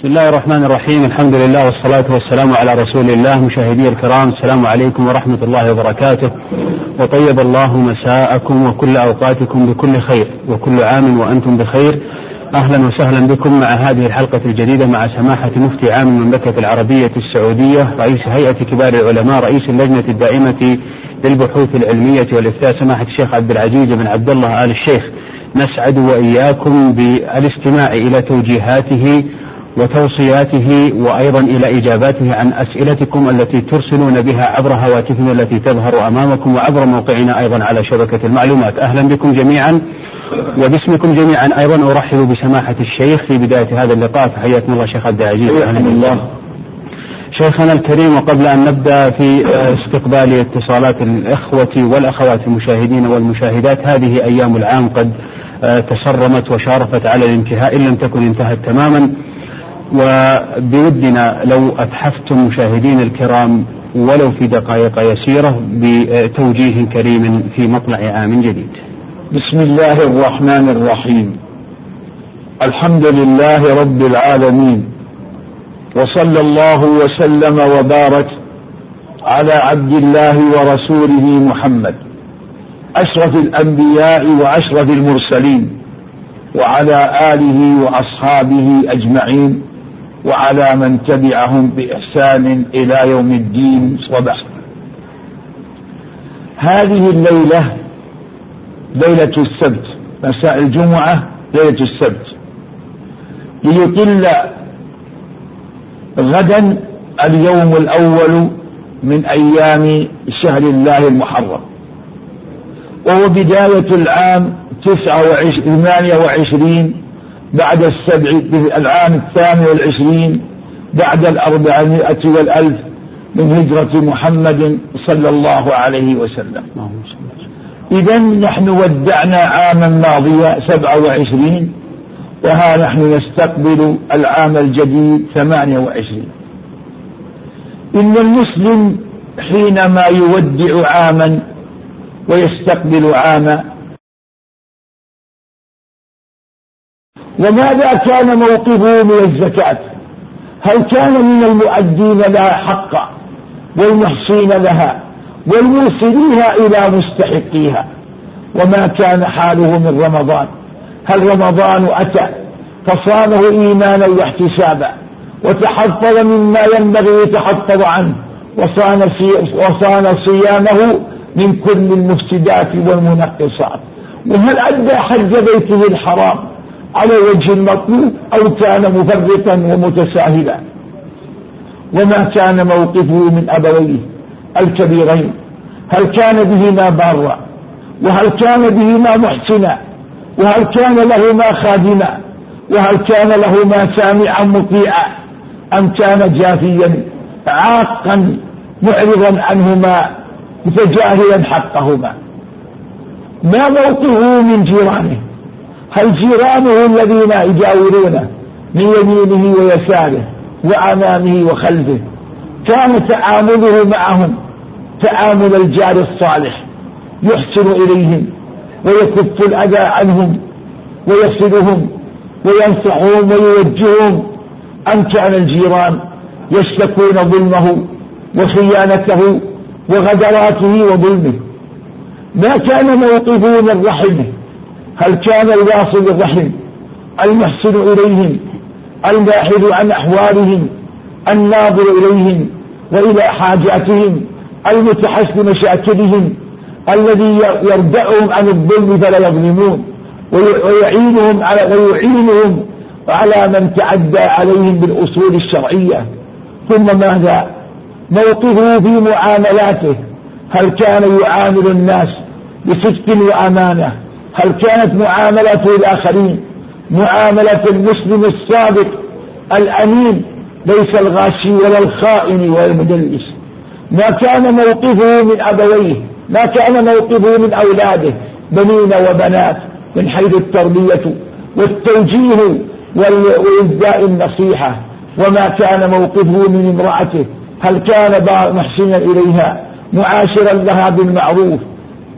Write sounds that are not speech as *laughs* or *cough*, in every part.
بسم الله الرحمن الرحيم. الحمد لله والصلاة والسلام على رسول الله مشاهدي الكرام. السلام عليكم ورحمة الله وبركاته. وطيب الله مساءكم وكل أوقاتكم بكل خير وكل عام وأنتم بخير. أهلا وسهلا بكم مع هذه الحلقة الجديدة مع سماحة مفتي عام المملكة العربية السعودية رئيس هيئة كبار العلماء رئيس اللجنة الدائمة للبحوث العلمية والإفتاء سماحة الشيخ عبد العزيز بن عبد الله آل الشيخ. نسعد وإياكم بالاستماع إلى توجيهاته وتوصياته وأيضا إلى إجاباته عن أسئلتكم التي ترسلون بها عبر هواتفنا التي تظهر أمامكم وعبر موقعنا أيضا على شبكة المعلومات. أهلا بكم جميعا. وباسمكم جميعا أيضا أرحب بسماحة الشيخ في بداية هذا اللقاء. فحياكم الله شيخ عبد العزيز. أهلا بالله شيخنا الكريم وقبل أن نبدأ في استقبال اتصالات الإخوة والأخوات المشاهدين والمشاهدات هذه أيام العام قد تسرمت وشارفت على الانتهاء إن لم تكن انتهت تماما. وبودنا لو أتحفتم مشاهدين الكرام ولو في دقائق يسيرة بتوجيه كريم في مطلع عام جديد. بسم الله الرحمن الرحيم. الحمد لله رب العالمين. وصلى الله وسلم وبارك على عبد الله ورسوله محمد أشرف الأنبياء وأشرف المرسلين وعلى آله وأصحابه أجمعين. وعلى من تبعهم بإحسان إلى يوم الدين وبعد. هذه الليلة ليلة السبت مساء الجمعة ليلة السبت. ليطل غدا اليوم الأول من أيام شهر الله المحرم. وهو بداية العام تسعة وعشرين بعد السبع العام الثامن والعشرين بعد الأربعمائة والألف من هجرة محمد صلى الله عليه وسلم. إذا نحن ودعنا عاما ماضيا سبعة وعشرين وها نحن نستقبل العام الجديد ثمانية وعشرين. إن المسلم حينما يودع عاما ويستقبل عاما وماذا كان موقفه من الزكاة؟ هل كان من المؤدين لها حقا والمحصين لها والموصليها إلى مستحقيها؟ وما كان حاله من رمضان؟ هل رمضان أتى فصامه إيمانا واحتسابا وتحفظ مما ينبغي يتحفظ عنه وصان, وصان صيامه من كل المفسدات والمنقصات؟ وهل أدى حج بيته الحرام؟ على وجه المطلوب أو كان مفرطا ومتساهلا. وما كان موقفه من أبويه الكبيرين. هل كان بهما بارا؟ وهل كان بهما محسنا؟ وهل كان لهما خادما؟ وهل كان لهما سامعا مطيعا؟ أم كان جافيا عاقا معرضا عنهما متجاهلا حقهما؟ ما موقفه من جيرانه؟ هل جيرانه الذين يجاورونه من يمينه ويساره وأمامه وخلفه؟ كان تعامله معهم تعامل الجار الصالح يحسن إليهم ويكف الأذى عنهم ويصلهم وينصحهم ويوجههم. أم كان الجيران يشتكون ظلمه وخيانته وغدراته وظلمه؟ ما كان موقفه من رحمه. هل كان الواصل الرحم المحسن إليهم الباحث عن أحوالهم الناظر إليهم وإلى حاجاتهم المتحس بمشاكلهم الذي يردعهم عن الظلم فلا يظلمون ويعينهم على ويعينهم على من تعدى عليهم بالأصول الشرعية. ثم ماذا؟ موقفه في معاملاته. هل كان يعامل الناس بصدق وأمانة؟ هل كانت معاملته الآخرين معاملة المسلم الصادق الأمين ليس الغاشي ولا الخائن ولا المدلس؟ ما كان موقفه من أبويه ما كان موقفه من أولاده بنين وبنات من حيث التربية والتوجيه وإبداء النصيحة. وما كان موقفه من امرأته هل كان محسنا إليها معاشرا لها بالمعروف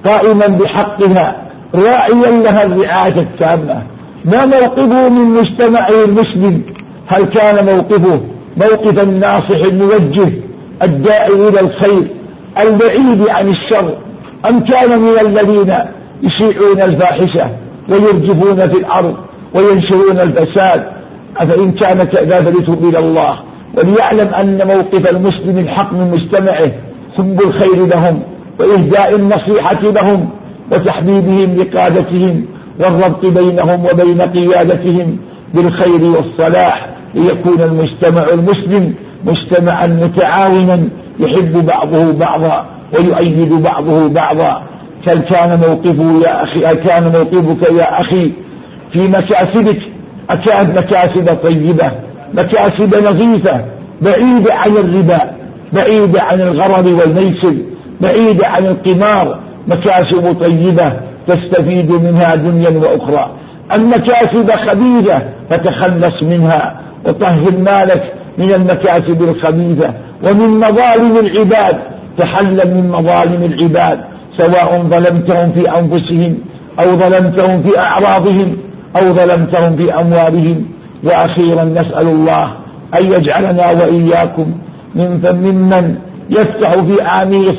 قائما بحقها راعيا لها الرعاية التامة ما موقفه من مجتمعه المسلم؟ هل كان موقفه موقف الناصح الموجه الداعي إلى الخير البعيد عن الشر أم كان من الذين يشيعون الفاحشة ويرجفون في الأرض وينشرون الفساد؟ أفإن كان كذا فليتوب إلى الله. وليعلم أن موقف المسلم الحق من مجتمعه حب الخير لهم وإهداء النصيحة لهم. وتحبيبهم لقادتهم والربط بينهم وبين قيادتهم بالخير والصلاح ليكون المجتمع المسلم مجتمعا متعاونا يحب بعضه بعضا ويؤيد بعضه بعضا. هل كان موقفه يا أخي؟ هل كان موقفك يا أخي في مكاسبك؟ أكانت مكاسب طيبة مكاسب نظيفة بعيدة عن الربا بعيدة عن الغرر والميسر بعيدة عن القمار. مكاسب طيبة تستفيد منها دنيا وأخرى. المكاسب خبيثة فتخلص منها وطهر مالك من المكاسب الخبيثة. ومن مظالم العباد تحلل من مظالم العباد سواء ظلمتهم في أنفسهم أو ظلمتهم في أعراضهم أو ظلمتهم في أموالهم. وأخيرا نسأل الله أن يجعلنا وإياكم من ممن يفتح في عامه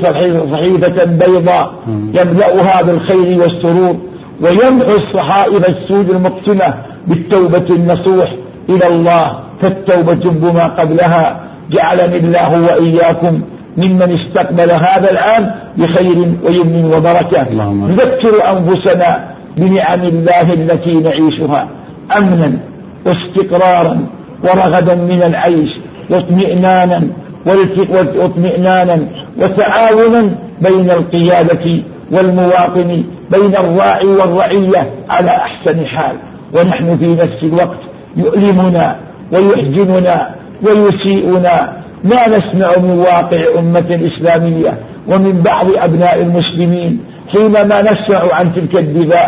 صحيفة بيضاء يملأها بالخير والسرور ويمحو الصحائف السود المقتمة بالتوبة النصوح إلى الله فالتوبة بما قبلها. جعلني الله وإياكم ممن استقبل هذا العام بخير ويمن وبركة. نذكر أنفسنا بنعم الله التي نعيشها أمنا واستقرارا ورغدا من العيش واطمئنانا واطمئنانا وتعاونا بين القيادة والمواطن بين الراعي والرعية على أحسن حال. ونحن في نفس الوقت يؤلمنا ويحزننا ويسيئنا ما نسمع من واقع أمة إسلامية ومن بعض أبناء المسلمين حينما نسمع عن تلك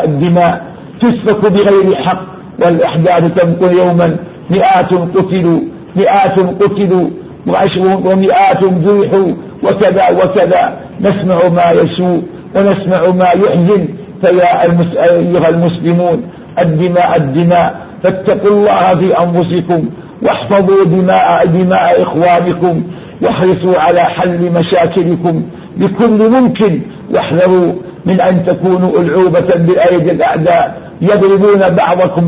الدماء تسفك بغير حق والأحداث تنقل يوما مئات قتلوا مئات قتلوا. ومئات جرحوا وكذا وكذا. نسمع ما يسوء ونسمع ما يحزن. فيا أيها المسلمون الدماء الدماء. فاتقوا الله في أنفسكم واحفظوا دماء دماء إخوانكم واحرصوا على حل مشاكلكم بكل ممكن. واحذروا من أن تكونوا ألعوبة بأيدي الأعداء. يضربون بعضكم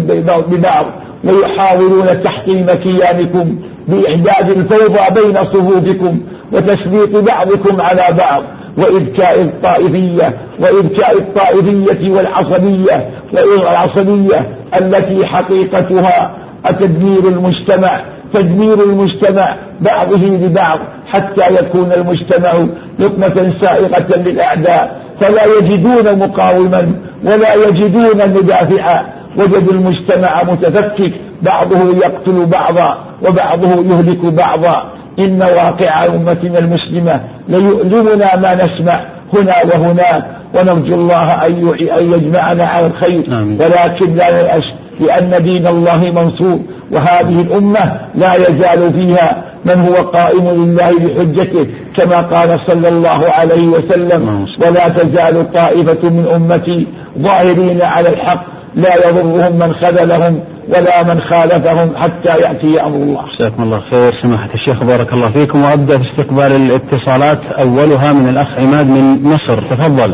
ببعض ويحاولون تحطيم كيانكم بإحداث الفوضى بين صفوفكم وتسليط بعضكم على بعض وإذكاء الطائفية وإذكاء الطائفية والعصبية والعصبية التي حقيقتها تدمير المجتمع تدمير المجتمع بعضه لبعض حتى يكون المجتمع لقمة سائغة للأعداء. فلا يجدون مقاوما ولا يجدون مدافعا. وجدوا المجتمع متفكك بعضه يقتل بعضا. وبعضه يهلك بعضا. إن واقع أمتنا المسلمة ليؤلمنا ما نسمع هنا وهناك ونرجو الله أن يجمعنا على الخير. ولكن لا نيأس لأن دين الله منصور وهذه الأمة لا يزال فيها من هو قائم لله بحجته كما قال صلى الله عليه وسلم ولا تزال طائفة من أمتي ظاهرين على الحق لا يضرهم من خذلهم. ولا من خالفهم حتى يأتي أمر الله. جزاكم الله خير. سماحة الشيخ بارك الله فيكم. وأبدأ في استقبال الاتصالات. أولها من الأخ عماد من مصر. تفضل.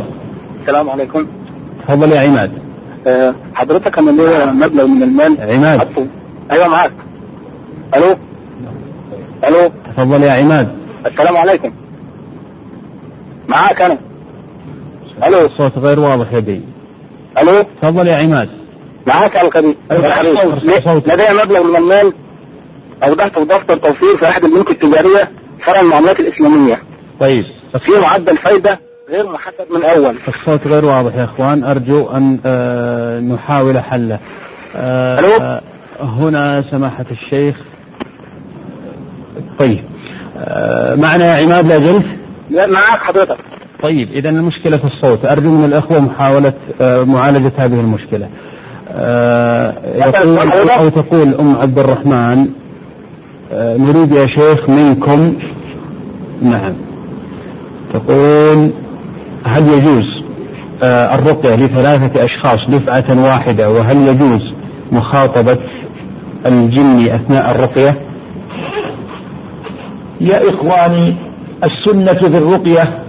السلام عليكم. تفضل يا عماد. أه حضرتك أنا ليا مبلغ من المال؟ عماد. حطه. أيوة معاك. ألو؟ ألو؟ تفضل يا عماد. السلام عليكم. معاك أنا. ألو؟ الصوت غير واضح يدي ألو؟ تفضل يا عماد. معاك يا الخبير لدي مبلغ من المال. أودعته في دفتر توفير في أحد البنوك التجارية فرع المعاملات الإسلامية. طيب. في معدل فايدة غير محدد من أول الصوت غير واضح يا إخوان. أرجو أن آه نحاول حله. آه؟ آه هنا سماحة الشيخ. طيب. معنا يا عماد لا زلت لا معاك حضرتك. طيب إذا المشكلة في الصوت. أرجو من الأخوة محاولة معالجة هذه المشكلة. يقول أو تقول أم عبد الرحمن آه نريد يا شيخ منكم نعم. تقول هل يجوز آه الرقية لثلاثة أشخاص دفعة واحدة وهل يجوز مخاطبة الجن أثناء الرقية؟ يا إخواني السنة في الرقية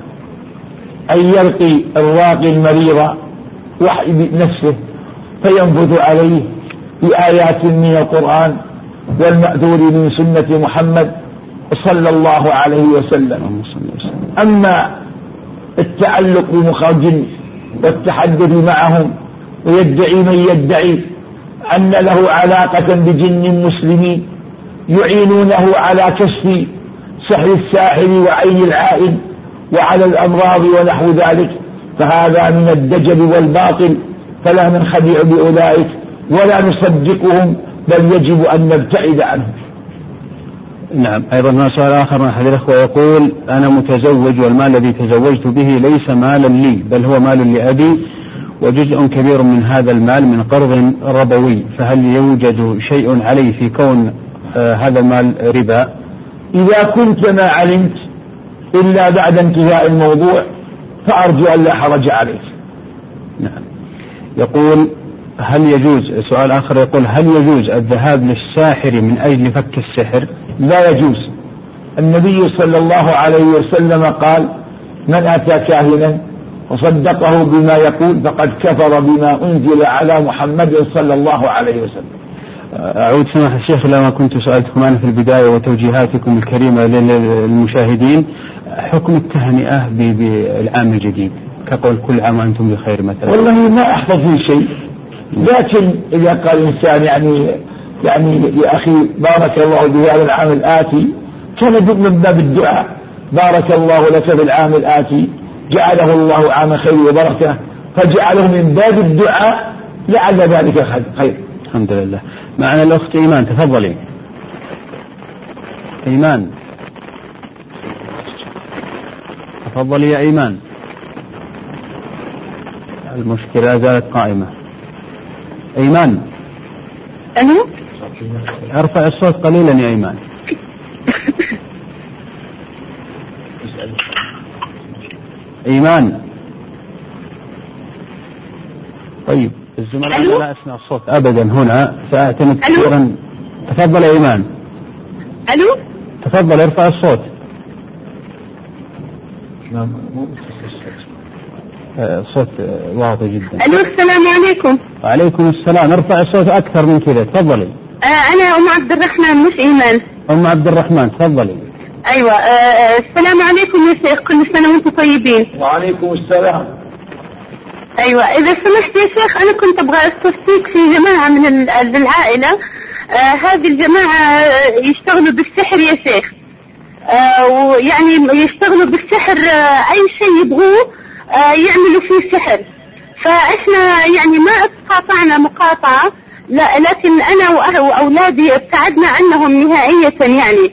أن يلقي الراقي المريض وحي بنفسه. فينفذ عليه بآيات من القرآن والمأثور من سنة محمد صلى الله عليه وسلم. أما التعلق بمخرج والتحدث معهم ويدعي من يدعي أن له علاقة بجن مسلمين يعينونه على كشف سحر الساحر وعين العائن وعلى الأمراض ونحو ذلك فهذا من الدجل والباطل. فلا ننخدع بأولئك ولا نصدقهم بل يجب أن نبتعد عنهم. نعم. أيضا هنا سؤال آخر من أحد الأخوة يقول أنا متزوج والمال الذي تزوجت به ليس مالا لي بل هو مال لأبي وجزء كبير من هذا المال من قرض ربوي فهل يوجد شيء علي في كون آه هذا المال ربا؟ إذا كنت ما علمت إلا بعد انتهاء الموضوع فأرجو أن لا حرج عليك. يقول هل يجوز سؤال آخر يقول هل يجوز الذهاب للساحر من أجل فك السحر؟ لا يجوز. النبي صلى الله عليه وسلم قال من أتى كاهنا وصدقه بما يقول فقد كفر بما أنزل على محمد صلى الله عليه وسلم. أعود سماحة الشيخ لما كنت سألتكم أنا في البداية وتوجيهاتكم الكريمة للمشاهدين. حكم التهنئة بالعام الجديد. كقول كل عام وأنتم بخير مثلا. والله ما أحفظ فيه شيء. لكن إذا قال الإنسان يعني يعني يا أخي بارك الله بهذا العام الآتي كان من باب الدعاء. بارك الله لك في العام الآتي. جعله الله عام خير وبركة. فجعله من باب الدعاء. لعل ذلك خير. الحمد لله. معنا الأخت إيمان. تفضلي. إيمان. تفضلي يا إيمان. المشكلة زالت قائمة. إيمان. ألو أرفع الصوت قليلا يا إيمان. إيمان. طيب الزملاء لا أسمع الصوت أبدا هنا. سأعتمد كثيرا. تفضل يا إيمان. ألو؟ تفضل ارفع الصوت. صوت واضح جدا. ألو السلام عليكم. وعليكم السلام. أرفع الصوت أكثر من كذا. تفضلي. آه أنا أم عبد الرحمن مش إيمان. أم عبد الرحمن تفضلي. أيوة آه السلام عليكم يا شيخ. كل سنة وأنتم طيبين. وعليكم السلام. أيوة إذا سمحت يا شيخ أنا كنت أبغى أستفتيك في جماعة من العائلة. آه هذه الجماعة يشتغلوا بالسحر يا شيخ. آه ويعني يشتغلوا بالسحر آه أي شيء يبغوه. آه يعملوا فيه سحر. فإحنا يعني ما استطعنا مقاطعة لا لكن أنا وأولادي ابتعدنا عنهم نهائية يعني.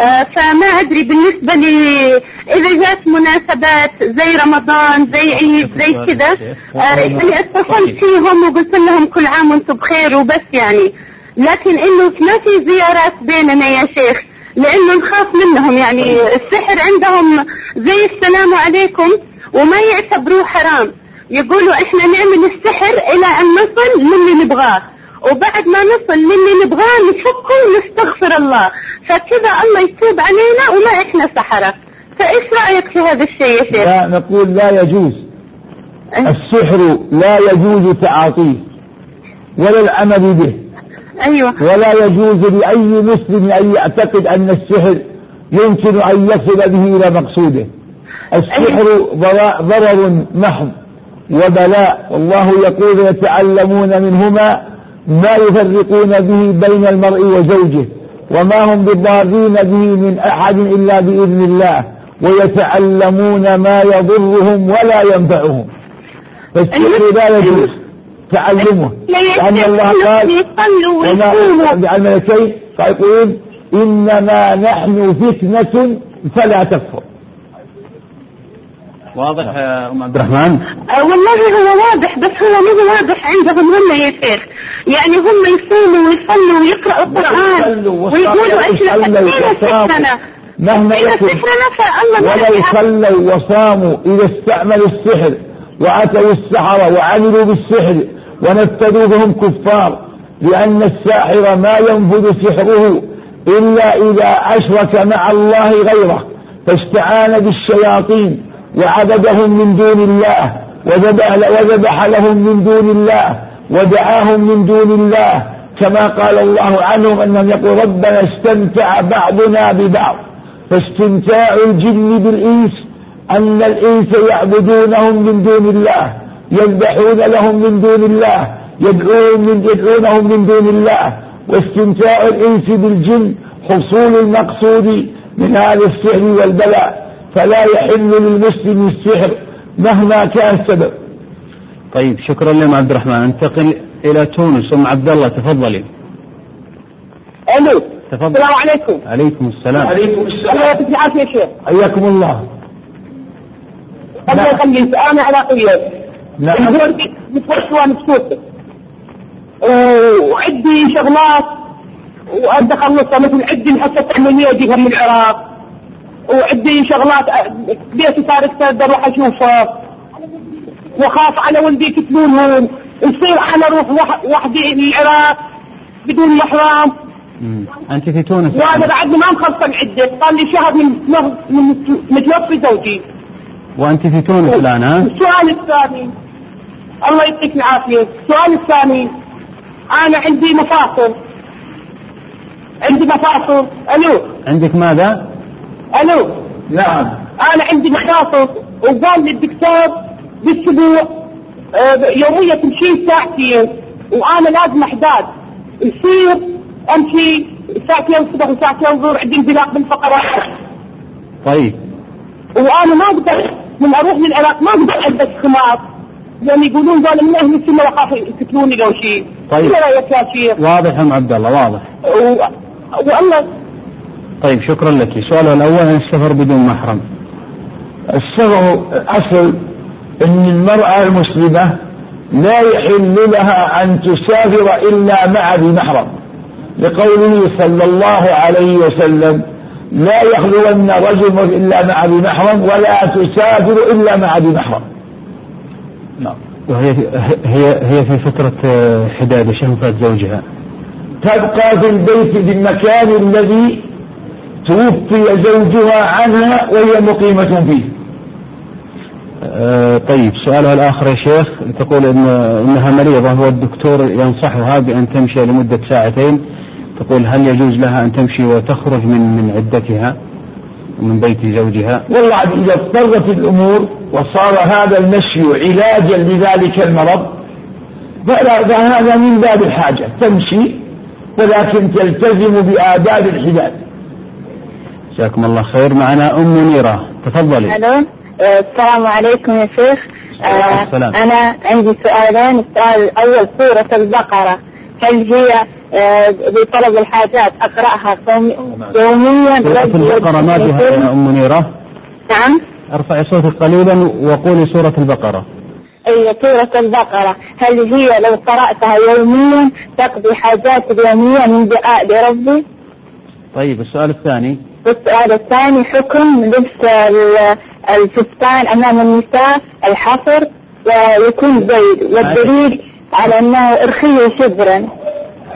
آه فما أدري بالنسبة لي إذا جات مناسبات زي رمضان زي عيد زي كذا آه يعني اتصلت فيهم وقلت لهم كل عام وأنتم بخير وبس يعني. لكن إنه ما في زيارات بيننا يا شيخ لأنه نخاف منهم يعني. السحر عندهم زي السلام عليكم وما يعتبروه حرام. يقولوا إحنا نعمل السحر إلى أن نصل للي نبغاه. وبعد ما نصل للي نبغاه نفكه ونستغفر الله. فكذا الله يتوب علينا وما إحنا سحرة. فإيش رأيك في هذا الشيء يا شيخ؟ لا نقول لا يجوز. السحر لا يجوز تعاطيه. ولا العمل به. أيوه. ولا يجوز لأي مسلم أن يعتقد أن السحر يمكن أن يصل به إلى مقصوده. السحر ضرر محض وبلاء. والله يقول يتعلمون منهما ما يفرقون به بين المرء وزوجه وما هم بضارين به من أحد إلا بإذن الله ويتعلمون ما يضرهم ولا ينفعهم. فالسحر لا يجوز. تعلمه. لأن الله قال وما الملكين فيقول إنما نحن فتنة فلا تكفر. واضح يا أم عبد الرحمن؟ آه والله هو واضح بس هو مو واضح عندهم هم يا شيخ يعني هم يصوموا ويصلوا ويقرأوا القرآن ويقولوا إحنا مهما يكن ولو صلوا وصاموا إذا استعملوا السحر وأتوا السحرة وعملوا بالسحر ونفذوا بهم كفار لأن الساحر ما ينفذ سحره إلا إذا أشرك مع الله غيره فاستعان بالشياطين. وعبدهم من دون الله وذبح, لهم من دون الله ودعاهم من دون الله كما قال الله عنهم أنهم يقول ربنا استمتع بعضنا ببعض فاستمتاع الجن بالإنس أن الإنس يعبدونهم من دون الله يذبحون لهم من دون الله يدعون من يدعونهم من دون الله واستمتاع الإنس بالجن حصول المقصود من هذا السحر والبلاء. فلا يحل للمسلم السحر مهما كان السبب. طيب شكرا لهم عبد الرحمن. انتقل إلى تونس. أم عبد الله تفضلي. ألو. تفضل. السلام عليكم. عليكم السلام. عليكم الله السلام يعطيك العافية يا شيخ. حياكم الله. الله يخليك. أنا عراقيه نعم متوسط وأنا بسوسه وعندي شغلات وأبدا أخلصها مثل عندي الحصة التعليمية أجيبها من العراق. وعندي شغلات بيتي أستاذ أروح أشوفه. واخاف على ولدي يقتلونهم. يصير أنا أروح وح- وحدي العراق بدون محرم. أنت في تونس. وأنا بعدني ما مخلصه العدة. صار لي شهر من من متوفي زوجي. وأنت في تونس الآن ها؟ السؤال الثاني. الله يعطيك العافية. السؤال الثاني. أنا عندي مفاصل. عندي مفاصل. ألو. عندك ماذا؟ ألو؟ نعم. أنا عندي مفاصل وقال لي الدكتور بالاسبوع آه، يوميا تمشي ساعتين وأنا لازم احداد يصير أمشي ساعتين الصبح وساعتين الظهر عندي انزلاق بالفقرات طيب. وأنا ما أقدر من أروح للعراق ما أقدر البس خمار. لأن يقولون ذول من أهل السنة واخاف يقتلوني أو شيء. طيب. إيه رأيك يا شيخ؟ واضح أم عبد الله واضح. والله طيب شكرا لك. سؤاله الأول عن السفر بدون محرم. السفر أصل أن المرأة المسلمة لا يحل لها أن تسافر إلا مع ذي محرم. لقوله صلى الله عليه وسلم لا يخلون رجل إلا مع ذي محرم ولا تسافر إلا مع ذي محرم. نعم. وهي هي هي في فترة آه، حداد شهوة زوجها. تبقى في البيت بالمكان الذي توفي زوجها عنها وهي مقيمة فيه. آه، طيب سؤالها الآخر يا شيخ. تقول إن إنها مريضة والدكتور ينصحها بأن تمشي لمدة ساعتين. تقول هل يجوز لها أن تمشي وتخرج من من عدتها من بيت زوجها؟ والله إذا اضطرت الأمور وصار هذا المشي علاجا لذلك المرض. فلا فهذا من باب الحاجة تمشي ولكن تلتزم بآداب الحداد جزاكم الله خير. معنا أم منيرة. تفضلي. ألو. آه، السلام عليكم يا شيخ. آه، السلام. أنا عندي سؤالين. السؤال الأول سورة البقرة. هل هي آه، بطلب الحاجات أقرأها يوم- يوميا؟ سورة البقرة ما بها يا أم منيرة؟ نعم. ارفعي صوتك قليلا وقولي سورة البقرة. اي سورة البقرة. هل هي لو قرأتها يوميا تقضي حاجات اليومية من دعاء لربي؟ طيب السؤال الثاني. والسؤال الثاني حكم لبس ال- الفستان أمام النساء الحصر ويكون بيض والدليل على أنه أرخي شبرا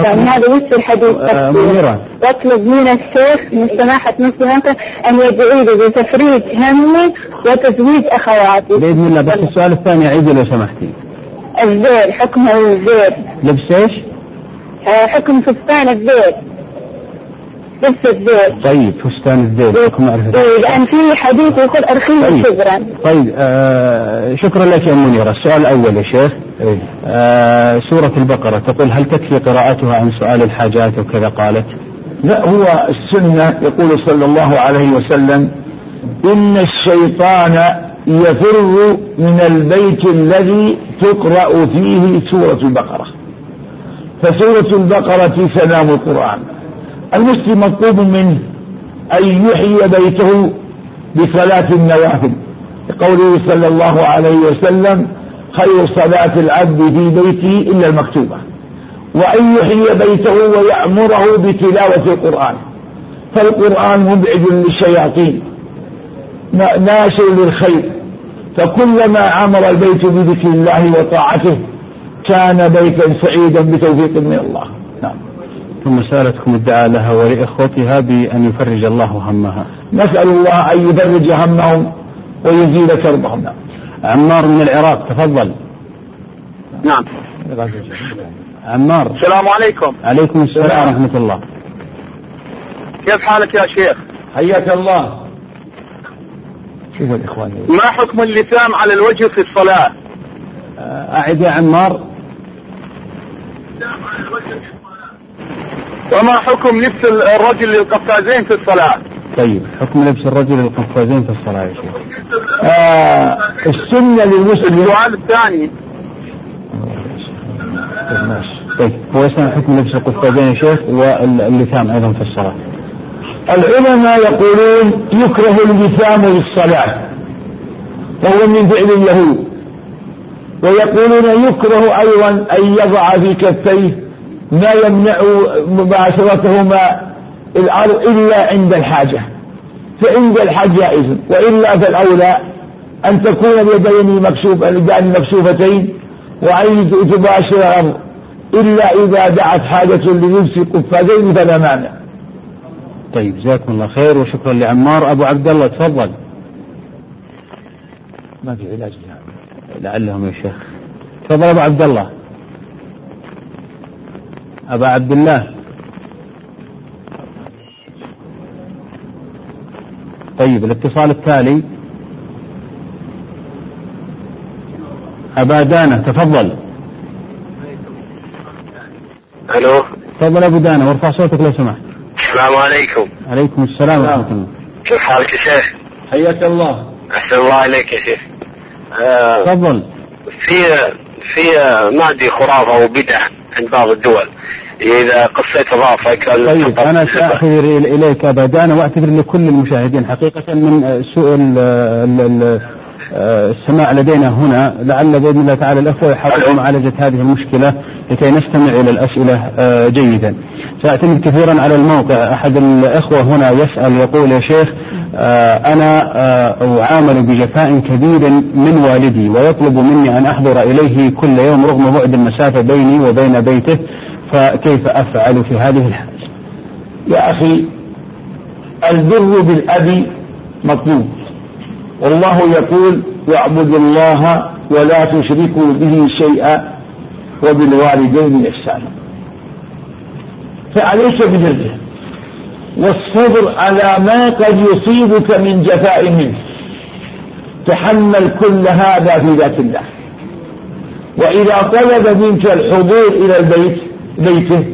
لأن هذا وش الحديث آه،. منيرة. وأطلب من الشيخ من سماحة مسلمك أن يدعو لي بتفريج همي وتزويج اخواتي بإذن الله. بس السؤال الثاني عيدي لو سمحتي. الزير حكم الزير. لبس إيش؟ آه، حكم فستان الزير. لبس الزير طيب فستان الذيل حكم معرفة إيه، لأن في حديث يقول ارخي طيب. شبرا طيب آه شكرا لك يا منيرة. السؤال الأول يا شيخ. آه سورة البقرة تقول هل تكفي قراءتها عن سؤال الحاجات وكذا؟ قالت لا هو السنة يقول صلى الله عليه وسلم إن الشيطان يفر من البيت الذي تقرأ فيه سورة البقرة. فسورة البقرة سلام القرآن. المسلم مطلوب منه أن يحيي بيته بصلاة النوافل لقوله صلى الله عليه وسلم خير صلاة العبد في بيته إلا المكتوبة. وأن يحيي بيته ويأمره بتلاوة القرآن. فالقرآن مبعد للشياطين ناشر للخير. فكلما عمر البيت بذكر الله وطاعته كان بيتا سعيدا بتوفيق من الله. ثم سألتكم الدعاء لها ولإخوتها بأن يفرج الله همها. نسأل الله أن يفرج همهم ويزيل كربهم. نعم عمار من العراق تفضل. نعم. عمار. السلام عليكم. عليكم السلام ورحمة الله. كيف حالك يا شيخ؟ حياك الله. شوفوا الإخوان. ما حكم اللثام على الوجه في الصلاة؟ أعد يا عمار. وما حكم لبس الرجل للقفازين في الصلاة؟ طيب حكم لبس الرجل القفازين في الصلاة يا شيخ. آه السنة للمسلم. السؤال الثاني. طيب هو اسمه حكم لبس القفازين يا شيخ واللثام أيضا في الصلاة. العلماء يقولون يكره اللثام للصلاة وهو من فعل اليهود. ويقولون يكره أيضا أن يضع في كفيه ما يمنع مباشرتهما الأرض إلا عند الحاجة فعند الحاجة جائز وإلا فالأولى أن تكون اليدين مكشوف اليدان مكشوفتين وأن تباشر الأرض إلا إذا دعت حاجة للبس قفازين فلا مانع. طيب جزاكم الله خير وشكرا لعمار. أبو عبد الله تفضل. ما في علاج لعلهم يا شيخ. تفضل أبو عبد الله. أبا عبد الله. طيب الاتصال التالي. أبا دانة تفضل. ألو. تفضل أبو دانة وارفع صوتك لو سمحت. السلام عليكم. عليكم السلام ورحمة الله. كيف حالك يا شيخ؟ حياك الله. أحسن الله إليك يا شيخ. آه تفضل. في في ما خرافة وبدع. عند بعض الدول. إذا قصيت كان طيب أنا سأعتذر إليك أبا دانة وأعتذر لكل المشاهدين حقيقة من سوء السماع لدينا هنا لعل بإذن الله تعالى الأخوة يحاولون معالجة هذه المشكلة لكي نستمع إلى الأسئلة آه، جيدا. سأعتمد كثيرا على الموقع. أحد الأخوة هنا يسأل يقول يا شيخ آه، أنا آه، أعامل بجفاء كبير من والدي ويطلب مني أن أحضر إليه كل يوم رغم بعد المسافة بيني وبين بيته فكيف أفعل في هذه الحالة؟ يا أخي البر بالأب مطلوب. والله يقول واعبدوا الله ولا تشركوا به شيئا وبالوالدين إحسانا. فعليك ببره والصبر على ما قد يصيبك من جفاء منه. تحمل كل هذا في ذات الله. وإذا طلب منك الحضور إلى البيت بيته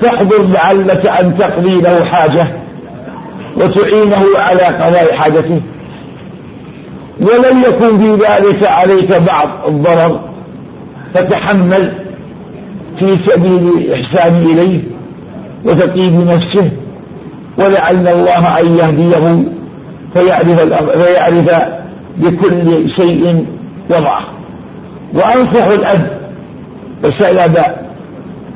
فاحضر لعلك أن تقضي له حاجة وتعينه على قضاء حاجته. ولن يكن في ذلك عليك بعض الضرر فتحمل في سبيل الإحسان إليه وتطيب نفسه ولعل الله أن يهديه فيعرف, فيعرف بكل شيء وضعه. وأنصح الأب والسلباء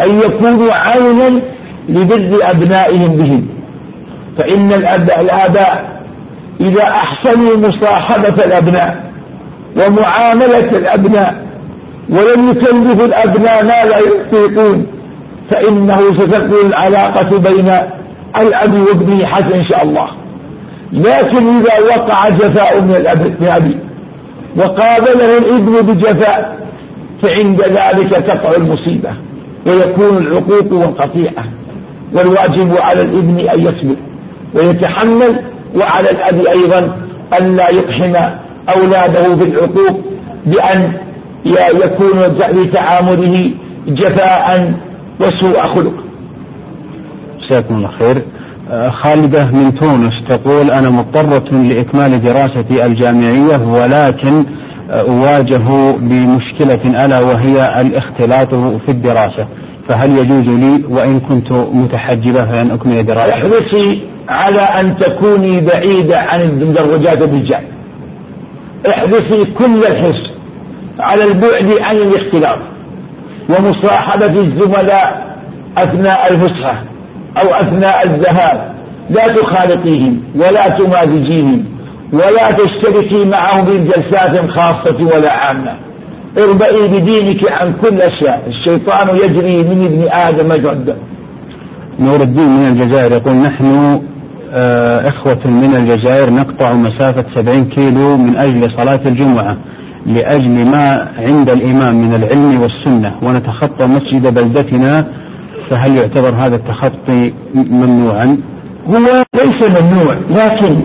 أن يكونوا عونا لبر أبنائهم بهم فإن الأب الآباء إذا أحسنوا مصاحبة الأبناء ومعاملة الأبناء ولم يكلفوا الأبناء ما لا يطيقون فإنه ستكون العلاقة بين الأب وابنه حسن إن شاء الله. لكن إذا وقع جفاء من الأب أبي وقابله الابن بجفاء فعند ذلك تقع المصيبة ويكون العقوق والقطيعة والواجب على الابن أن يصبر ويتحمل وعلى الأب أيضا أن لا يقحم أولاده بالعقوق بأن يكون في تعامله جفاء وسوء خلق. جزاكم الله خير. آه، خالدة من تونس تقول أنا مضطرة لإكمال دراستي الجامعية ولكن آه، أواجه بمشكلة ألا وهي الاختلاط في الدراسة. فهل يجوز لي وإن كنت متحجبة فأن أكمل دراستي على أن تكوني بعيدة عن المدرجات الرجال. احرصي كل الحرص على البعد عن الاختلاط ومصاحبة الزملاء أثناء الفسحة أو أثناء الذهاب. لا تخالطيهم ولا تمازجيهم ولا تشتركي معهم في جلسات خاصة ولا عامة. اربئي بدينك عن كل أشياء. الشيطان يجري من ابن آدم الدم نور الدين من الجزائر. يقول نحن إخوة من الجزائر نقطع مسافة 70 كيلو من أجل صلاة الجمعة لأجل ما عند الإمام من العلم والسنة ونتخطى مسجد بلدتنا فهل يعتبر هذا التخطي ممنوعا؟ هو ليس ممنوع لكن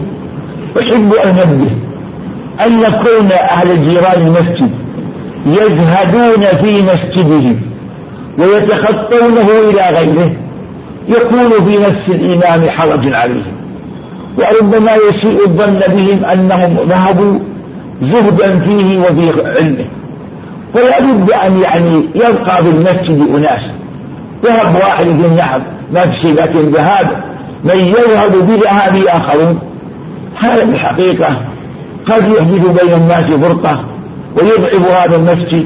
أحب أن أنبه أن كون أهل جيران المسجد يزهدون في مسجدهم ويتخطونه إلى غيره يكون في نفس الإمام حرج عليهم وربما يسيء الظن بهم أنهم ذهبوا زهدا فيه وفي علمه. فلا بد أن يعني يبقى في المسجد أناس. ذهب واحد يقول نعم ما في شيء لكن ذهاب من يذهب بذهاب آخرون. هذا الحقيقة قد يحدث بين الناس فرقة ويضعف هذا المسجد.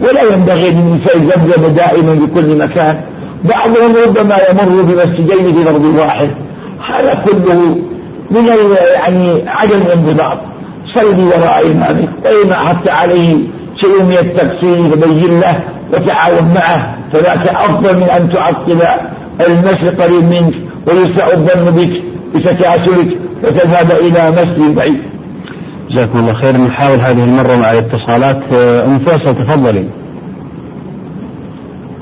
ولا ينبغي أن يذبذب دائما في كل مكان. بعضهم ربما يمر بمسجدين في ضرب واحد هذا كله من يعني عدم الانضباط صلي وراء إمامك وإن أخذت عليه شيء من التقصير فبين له وتعاون معه. فذاك أفضل من أن تعطل المسجد قريب منك ويساء الظن بك بتكاسلك وتذهب إلى مسجد بعيد. جزاكم الله خير. نحاول هذه المرة مع الاتصالات. أم فيصل تفضلي.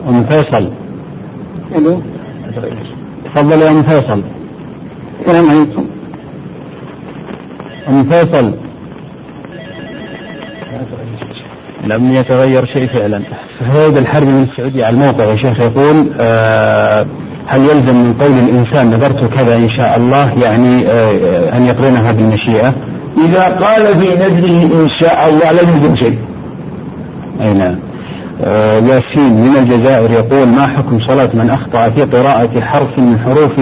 أم فيصل. ألو؟ تفضل يا أم فيصل. السلام عليكم. أم فيصل؟ لم يتغير شيء فعلا. فهيد الحربي من السعودية على الموقع يا شيخ يقول آه هل يلزم من قول الإنسان نذرت كذا إن شاء الله؟ يعني آه أن يقرنها بالمشيئة. إذا قال في نذره إن شاء الله لم يلزم شيء. أي نعم. آه، ياسين من الجزائر يقول ما حكم صلاة من أخطأ في قراءة حرف من حروف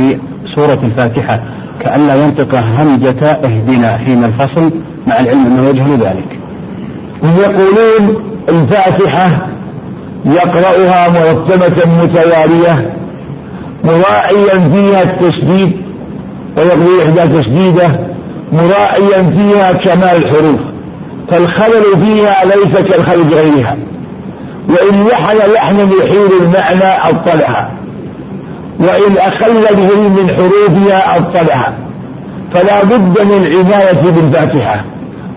سورة الفاتحة؟ كأن لا ينطق همجة إهدنا حين الفصل مع العلم أنه يجهل ذلك. يقولون الفاتحة يقرأها مرتبة متوالية مراعيا فيها التشديد ويقضي إحدى تشديده مراعيا فيها كمال الحروف فالخلل فيها ليس كالخلل غيرها وإن لحن لحنا يحيل المعنى أبطلها. وإن أخل به من حروفها أبطلها فلا بد من العناية بالفاتحة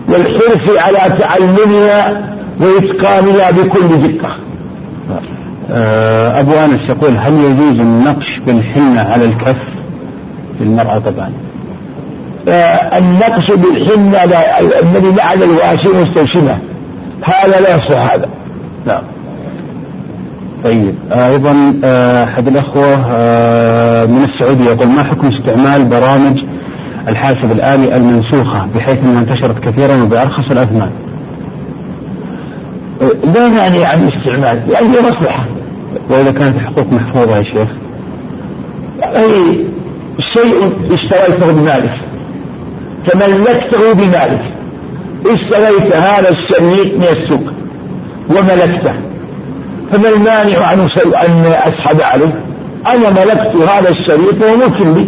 والحرص على تعلمها وإتقانها بكل دقة. آه، أبو أنس يقول هل يجوز النقش بالحنة على الكف للمرأة طبعا؟ آه، النقش بالحنة الذي لعن الواشي مستوشمة. هذا لا يصح هذا. نعم. طيب أيضا آه، أحد الأخوة آه، من السعودية يقول ما حكم استعمال برامج الحاسب الآلي المنسوخة بحيث أنها انتشرت كثيرا وبأرخص الاثمان. لا نعني عن الاستعمال لأن هي مصلحة. وإذا كانت حقوق محفوظة يا شيخ؟ أي شيء اشتريته بمالك تملكته بمالك اشتريت هذا الشريك من السوق وملكته فما المانع أن أسحب عليه؟ أنا ملكت هذا الشريط ملك لي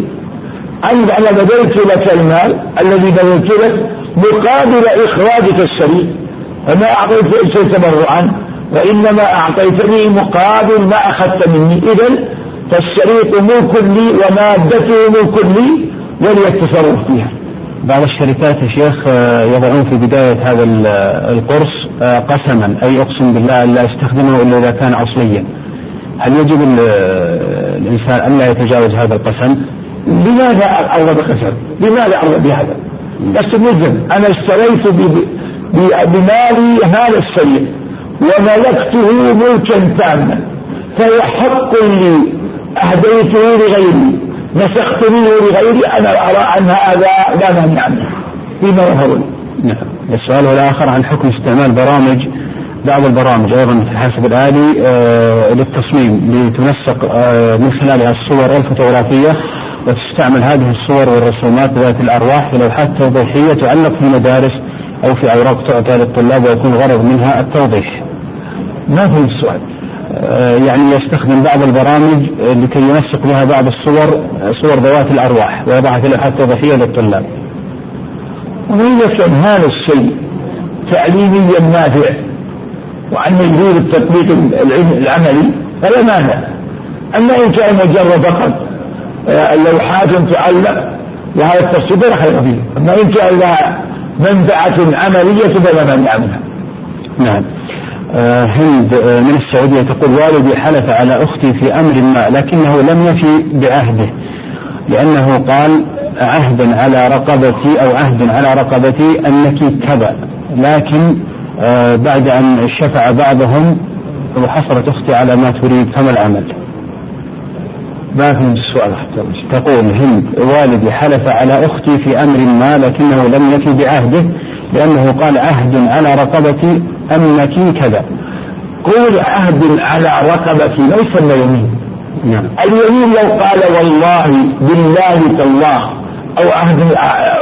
أنا بذلت لك المال الذي بذلت لك مقابل إخراجك الشريط. فما أعطيت شيء تبرعا وإنما أعطيتني مقابل ما أخذت مني. إذا فالشريط ملك لي ومادته ملك لي ولي التصرف فيها بعض الشركات يا شيخ آه، يضعون في بداية هذا القرص آه، قسما أي أقسم بالله لا يستخدمه إلا إذا كان أصليا هل يجب الإنسان أن لا يتجاوز هذا القسم؟ لماذا أرغب قسم؟ لماذا أرغب بهذا؟ بس ملزم أنا اشتريت بمالي هذا الشيء وملكته ملكا تاما فهو حق لي أهديته لغيري نسخت منه لغيري أنا أرى أن هذا لا مانع منه فيما يظهر نعم السؤال الآخر عن حكم استعمال برامج بعض البرامج أيضا في الحاسب الآلي آه للتصميم لتنسق آه من خلالها الصور الفوتوغرافية وتستعمل هذه الصور والرسومات ذات الأرواح في لوحات توضيحية تعلق في المدارس أو في أوراق تعطى للطلاب ويكون الغرض منها التوضيح. ما في السؤال. آه، يعني يستخدم بعض البرامج لكي ينسق بها بعض الصور صور ذوات الأرواح ويضعها في لوحات توضيحية للطلاب. وإذا كان هذا الشيء تعليميا نافع وأن يجوز التطبيق العملي فلا مانع. أما إن كان مجرد فقط آه، لوحات تعلق وهذا التفصيل لا خير فيه. أما إن كان لها منفعة عملية فلا مانع منها. نعم. آه هند آه من السعودية تقول والدي حلف على أختي في أمر ما لكنه لم يفي بعهده لأنه قال عهدا على رقبتي أو عهد على رقبتي أنك كذا لكن آه بعد أن شفع بعضهم وحصلت أختي على ما تريد فما العمل؟ ما في السؤال حتى تقول هند والدي حلف على أختي في أمر ما لكنه لم يفي بعهده لأنه قال عهد على رقبتي أنك كذا. قول عهد على رقبتي ليس يمين. نعم. اليمين لو قال والله بالله تالله أو عهد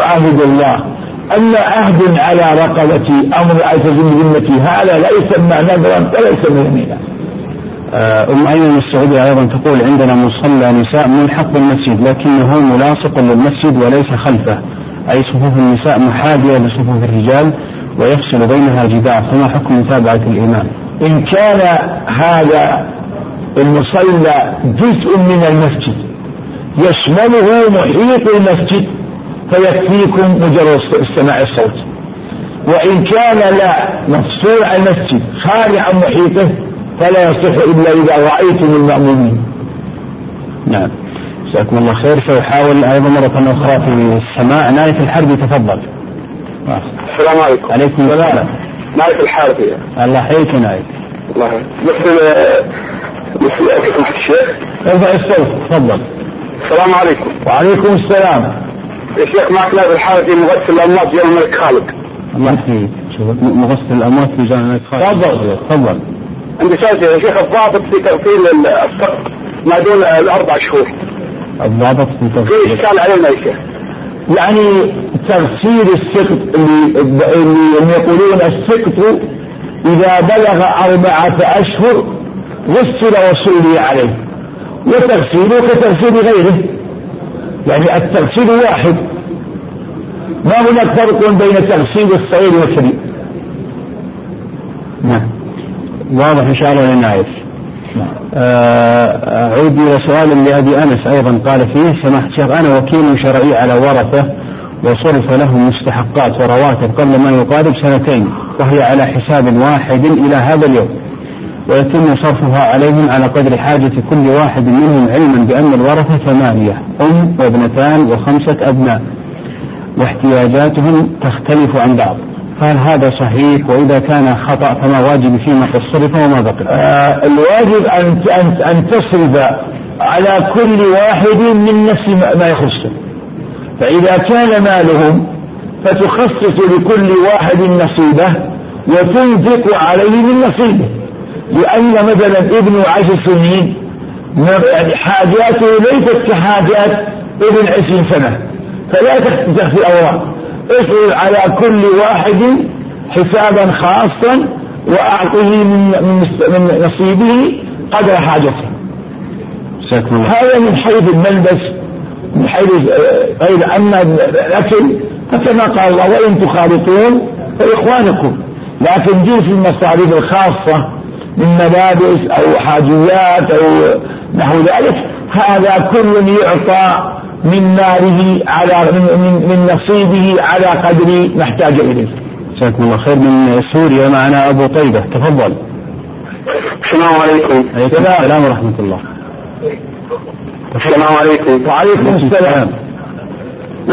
عهد الله. أما عهد على رقبتي أمر ألتزم بذمتي هذا لا يسمى نذرا ولا يسمى يمينا. آه، أم أيمن السعودية أيضا تقول عندنا مصلى نساء ملحق بالمسجد لكنه ملاصق للمسجد وليس خلفه. أي صفوف النساء محاذية لصفوف الرجال ويفصل بينها جدار فما حكم متابعة الإمام؟ إن كان هذا المصلى جزء من المسجد يشمله محيط المسجد فيكفيكم مجرد استماع الصوت. وإن كان لا مفصول عن المسجد خارج عن محيطه فلا يصح إلا إذا رأيتم المأمومين. نعم. جزاكم الله خير. سأحاول أيضا مرة أخرى في السماع. نايف الحربي تفضل. السلام عليكم. عليكم السلام. نايف الحربي. الله يحييك نايف. الله مثل مثل الشيخ؟ ارفع الصوت تفضل. السلام عليكم. وعليكم السلام. يا شيخ معك نايف الحربي مغسل الأموات يوم الملك خالد الله يحييك. مغسل الأموات في جامع الملك خالد تفضل. تفضل. عندي سؤال يا شيخ الضابط في ترتيل السقف ما دون الأربع شهور. الضابط في في تفصيل إشكال علينا يا شيخ؟ يعني تفسير السقط اللي, اللي يقولون السقط إذا بلغ أربعة أشهر غسل وصلي عليه. وتغسيله كتغسيل غيره. يعني التغسيل واحد. ما هناك فرق بين تغسيل الصغير والكبير. نعم. واضح إن شاء الله للنايف أعود إلى سؤال لأبي أنس أيضا. قال فيه سماحة الشيخ أنا وكيل شرعي على ورثة وصرف لهم مستحقات ورواتب قبل ما يقارب سنتين وهي على حساب واحد إلى هذا اليوم ويتم صرفها عليهم على قدر حاجة كل واحد منهم علما بأن الورثة ثمانية أم وابنتان وخمسة أبناء واحتياجاتهم تختلف عن بعض. فهل هذا صحيح وإذا كان خطأ فما واجب فيما قد صرف وما بقي. آه الواجب أن أن أن تصرف على كل واحد من نفس ما- يخصه فإذا كان مالهم فتخصص لكل واحد نصيبه وتنفق عليه من نصيبه. لأن مثلا ابن عشر سنين يعني حاجاته ليست كحاجات ابن عشرين سنة فلا تختلف في الأوراق اصرف على كل واحد حسابا خاصا وأعطه من, من, نصيبه قدر حاجته. هذا من حيث الملبس من حيث آه، غير أما الأكل فكما قال الله وإن تخالطون فإخوانكم. لكن في المصاريف الخاصة من ملابس أو حاجيات أو نحو ذلك هذا كل يعطى من ماله على من, من, من نصيبه على قدر ما احتاج إليه. جزاكم الله خير. من سوريا معنا أبو طيبة. تفضل. السلام عليكم. عليكم السلام. ورحمة الله. السلام عليكم. وعليكم السلام.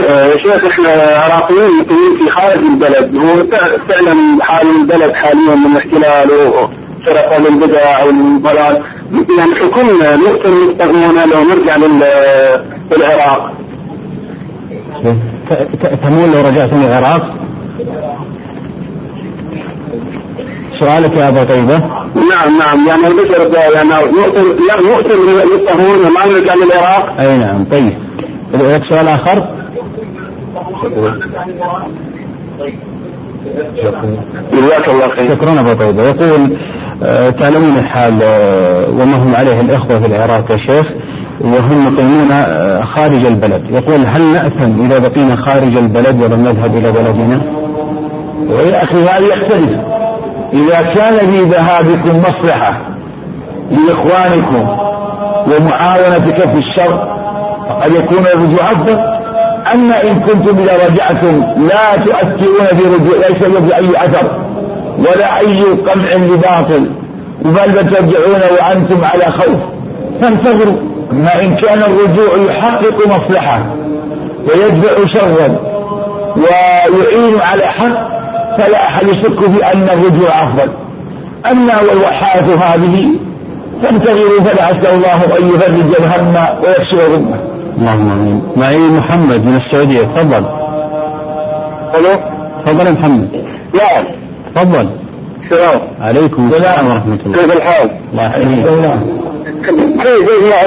آه، يا شيخ إحنا عراقيين مقيمين في خارج البلد. هو فعلا حال البلد حاليا من احتلال وسرقة للبدع والضلال يعني حكم نقتل المستغنون لو نرجع لل- للعراق. تمول لو رجعت من العراق؟ سؤالك يا أبو طيبة. نعم نعم. يعني البشر يعني لا نقتل المستغنون وما نرجع للعراق. أي نعم طيب. لك سؤال آخر؟ جزاك الله خير. شكرا أبو طيبة. يقول تعلمون الحال آه، وما هم عليه الإخوة في العراق يا شيخ وهم مقيمون آه، خارج البلد. يقول هل نأثم إذا بقينا خارج البلد ولم نذهب إلى بلدنا؟ ويا أخي هذا يختلف. إذا كان في ذهابكم مصلحة لإخوانكم ومعاونتك في الشر فقد يكون الرجوع أفضل. أما إن كنتم إذا رجعتم لا تؤثرون في رجوع ليس له أي أثر. ولا أي قمع لباطل. بل ترجعون وأنتم على خوف. فانتظروا. أما إن كان الرجوع يحقق مصلحة ويدفع شرا ويعين على حق فلا أحد يشك في أن الرجوع أفضل. أما والوحاة هذه فانتظروا فلعل الله أن يفرج الهم ويكسر الغمة اللهم آمين. معي محمد من السعودية. تفضل. ألو؟ تفضل محمد. نعم. تفضل. سلام عليكم السلام ورحمة الله. كيف الحال؟ الله يحييك. كيف مع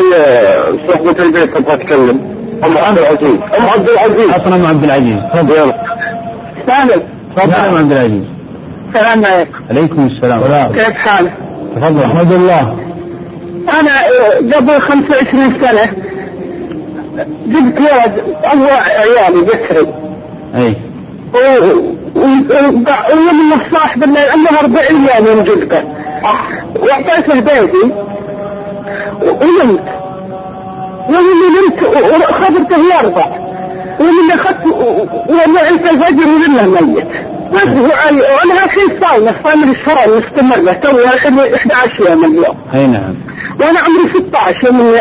صحبة البيت تبغى تتكلم؟ أم عبد العزيز. أم عبد العزيز. أصلا أم عبد العزيز. تفضل. يلا. سالم تفضل عبد العزيز. السلام عليكم. عليكم السلام. كيف حالك؟ تفضل. أحمد الله. أنا آه، قبل 25 سنة جبت ولد أبو عيالي بكري. أي. ويوم الصاح بالليل عنده 40 يوم من جبته واعطيته بيتي ونمت يوم نمت وخبرته يرضع ومن اللي اخذت ولما عيسى الفجر ولله ميت وأنا الحين صايمه صايمه الشهر مستمره الحين 11 يوم اليوم أي. نعم وأنا عمري 16 يوم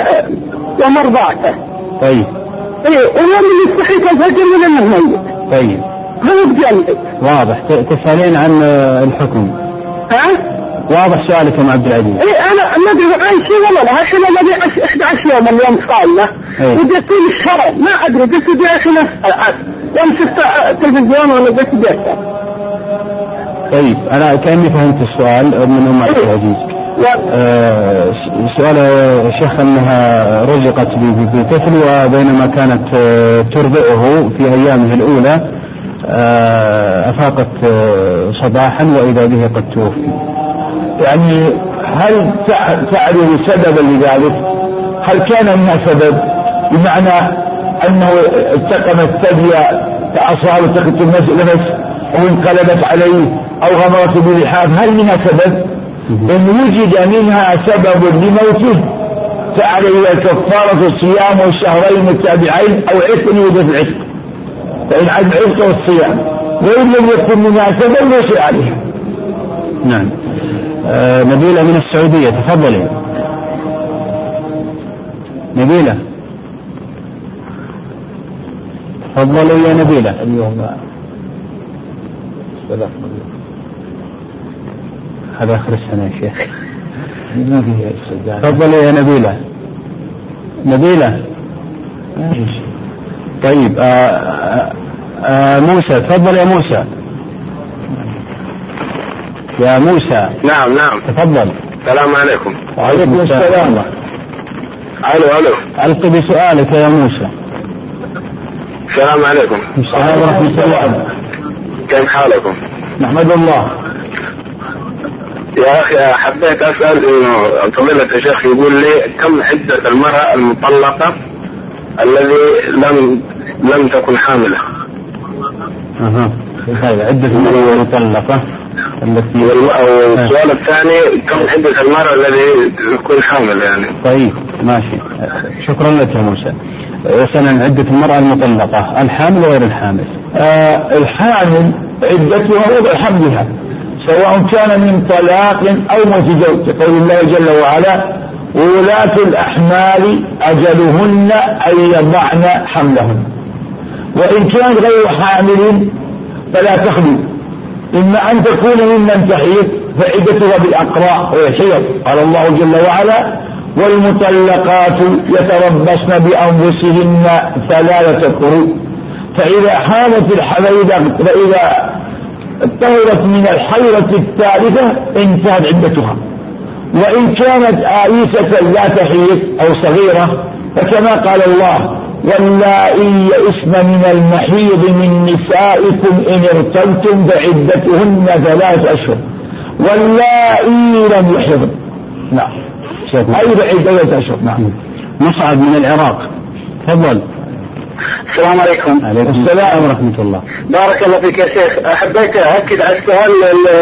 يوم اربعته طيب إيه ويوم اللي صحيت الفجر ولله ميت طيب واضح. ت- تسألين عن آه، الحكم. ها؟ واضح سؤالك يا عبد العزيز. إيه أنا ما أدري عن شيء ولا لا عشان أنا لي 11 يوم اليوم صايمة. إيه. وجت لي الشرع ما أدري قلت بدي عشان اسال يوم شفت تلفزيون ولا قلت اسال طيب أنا كأني فهمت السؤال من أم عبد العزيز. آه، سؤال آه، شيخ أنها رزقت بطفل وبينما كانت آه، ترضعه في أيامه الأولى. آه، أفاقت آه، صباحا وإذا به قد توفي. يعني هل تع- تعرف سببا لذلك؟ هل كان منها سبب بمعنى أنه التقم الثدي فأصاب تقت نفس أو انقلبت عليه أو غمرت بلحاف هل منها سبب؟ إن وجد منها سبب لموته فعليه الكفارة الصيام والشهرين التابعين أو عتق يوجد العتق فان عدم عتق والصيام وإن لم يكن منها سبب ليس عليها نعم. آه، نبيلة من السعودية تفضلي. نبيلة. تفضلي يا نبيلة. اليوم هذا آخر السنة يا شيخ. ما فيها تفضلي يا نبيلة. نبيلة. طيب آه آه موسى. تفضل يا موسى. يا موسى. نعم نعم. تفضل. السلام عليكم. وعليكم السلام. ألو ألو. ألقي بسؤالك يا موسى. السلام عليكم. السلام ورحمة الله. كيف حالكم؟ نحمد الله. يا أخي حبيت أسأل إنه فضيلة الشيخ يقول لي كم عدة المرأة المطلقة الذي لم لم تكن حاملة؟ أها. طيب عدة المرأة المطلقة التي والم- والسؤال الثاني كم عدة المرأة الذي تكون حامل يعني؟ طيب ماشي. شكرا لك يا موسى. عن عدة المرأة المطلقة. الحامل وغير الحامل؟ آه الحامل عدتها وضع حملها سواء كان من طلاق أو موت زوج كقول الله جل وعلا وولاة الأحمال أجلهن أن يضعن حملهن. وإن كان غير حامل فلا تخلو. إما أن تكون ممن تحيض فعدتها بالاقراء وهي حيض قال الله جل وعلا والمطلقات يتربصن بأنفسهن ثلاثة قروء فإذا حالت الحيضة فإذا طهرت من الحيضة الثالثة انتهت عدتها. وإن كانت آيسة لا تحيض أو صغيرة فكما قال الله واللائي يئسن من المحيض من نسائكم إن ارتبتم فعدتهن ثلاث أشهر واللائي لم يحضن. نعم. شكرا. أيضا عدة أشهر نعم. مصعب من العراق. تفضل. السلام عليكم. عليكم السلام. ورحمة الله. بارك الله فيك يا شيخ. حبيت أأكد على السؤال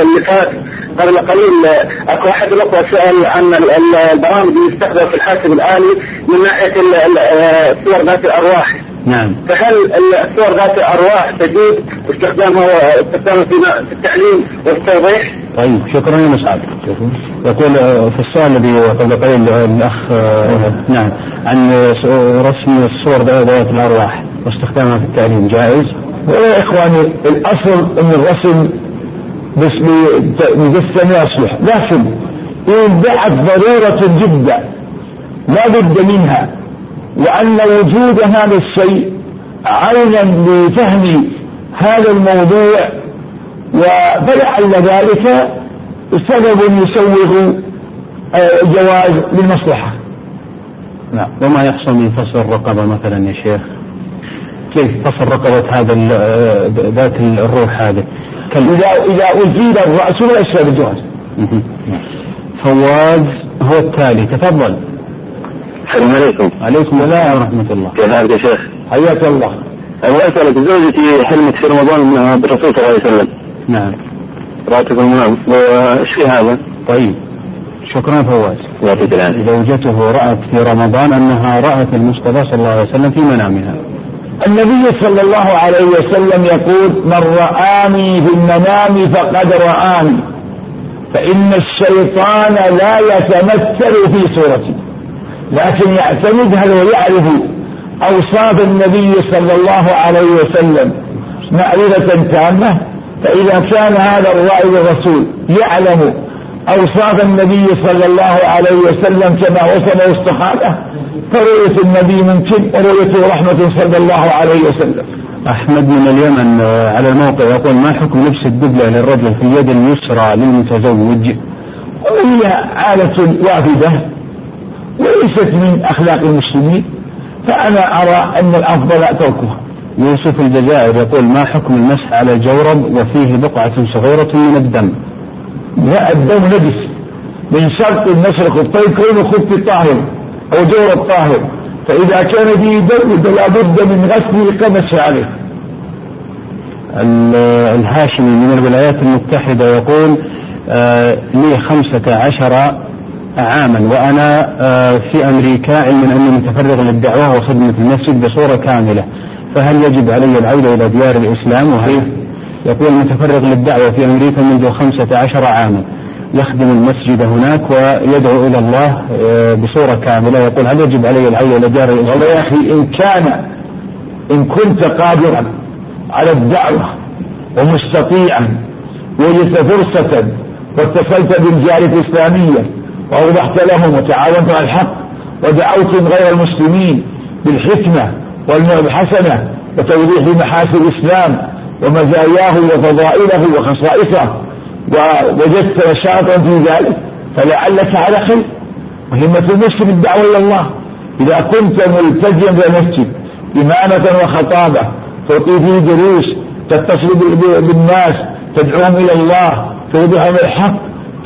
اللي فات. قبل قليل آه، أكو أحد الأخوة سأل عن ال- ال- البرامج اللي يستخدم في الحاسب الآلي من ناحية ال- ال- آه، ذات الأرواح. نعم. فهل ال- الصور ذات الأرواح تجوز استخدامها استخدامها في التعليم والتوضيح؟ طيب شكرا يا مسعد. يقول آه، في السؤال الذي قبل قليل آه، الأخ آه، نعم. عن آه، رسم الصور ذات الأرواح واستخدامها في التعليم. جائز؟ يا إخواني الأصل أن الرسم بس مجسم يصلح لكن إن دعت ضرورة جدا. لا بد منها. وأن وجود هذا الشيء عونا لفهم هذا الموضوع. فلعل ذلك سبب يسوغ آه، جواز للمصلحة. نعم. وما يحصل من فصل الرقبة مثلا يا شيخ؟ كيف فصل رقبة هذا آه، ذات الروح هذه؟ إذا إذا أزيل الرأس لا يشرب مهم. *laughs* فواز هو التالي تفضل. السلام عليكم. عليكم السلام ورحمة الله. كيف حالك يا شيخ؟ حياك الله. أبغى أسألك زوجتي حلمت في رمضان بالرسول صلى الله عليه وسلم. نعم. راتب المنام وإيش في هذا؟ طيب. شكرا فواز. يعطيك العافية. زوجته رأت في رمضان أنها رأت المصطفى صلى الله عليه وسلم في منامها. النبي صلى الله عليه وسلم يقول من رآني في المنام فقد رآني. فإن الشيطان لا يتمثل في صورتي لكن يعتمد هل هو يعرف أوصاف النبي صلى الله عليه وسلم معرفة تامة؟ فإذا كان هذا الرائد الرسول يعلم أوصاف النبي صلى الله عليه وسلم كما وصفه الصحابة. فرؤية النبي ممكن ورؤيته رحمة صلى الله عليه وسلم. أحمد من اليمن آه، على الموقع يقول ما حكم لبس الدبلة للرجل في اليد اليسرى للمتزوج؟ وهي عادة وافدة وليست من أخلاق المسلمين. فأنا أرى أن الأفضل تركها. يوسف الجزائر يقول ما حكم المسح على الجورب وفيه بقعة صغيرة من الدم؟ لا الدم نجس. من شرط النشر الخفين كون خف طاهر أو جورب طاهر. فإذا كان فيه دم لابد من غسله كمسح عليه ال- الهاشمي من الولايات المتحدة يقول آه، لي خمسة عشر عاما وأنا آه، في أمريكا علما أني متفرغ للدعوة وخدمة المسجد بصورة كاملة. فهل يجب علي العودة إلى ديار الإسلام؟ وهل يقول متفرغ للدعوة في أمريكا منذ خمسة عشر عاما. يخدم المسجد هناك ويدعو إلى الله آه، بصورة كاملة. يقول هل يجب علي العودة إلى ديار والله يا أخي إن كان إن كنت قادرا على الدعوة ومستطيعا وجدت فرصة واتصلت بالجهات الإسلامية وأوضحت لهم وتعاونت على الحق ودعوتم غير المسلمين بالحكمة والموعظة الحسنة وتوضيح محاسن الإسلام ومزاياه وفضائله وخصائصه ووجدت نشاطا في ذلك فلعلك على خير. وهمة المسلم الدعوة إلى الله. إذا كنت ملتزما بالمسجد إمامة وخطابة تعطي فيه دروس تتصل بال- بالناس تدعوهم إلى الله توضحهم الحق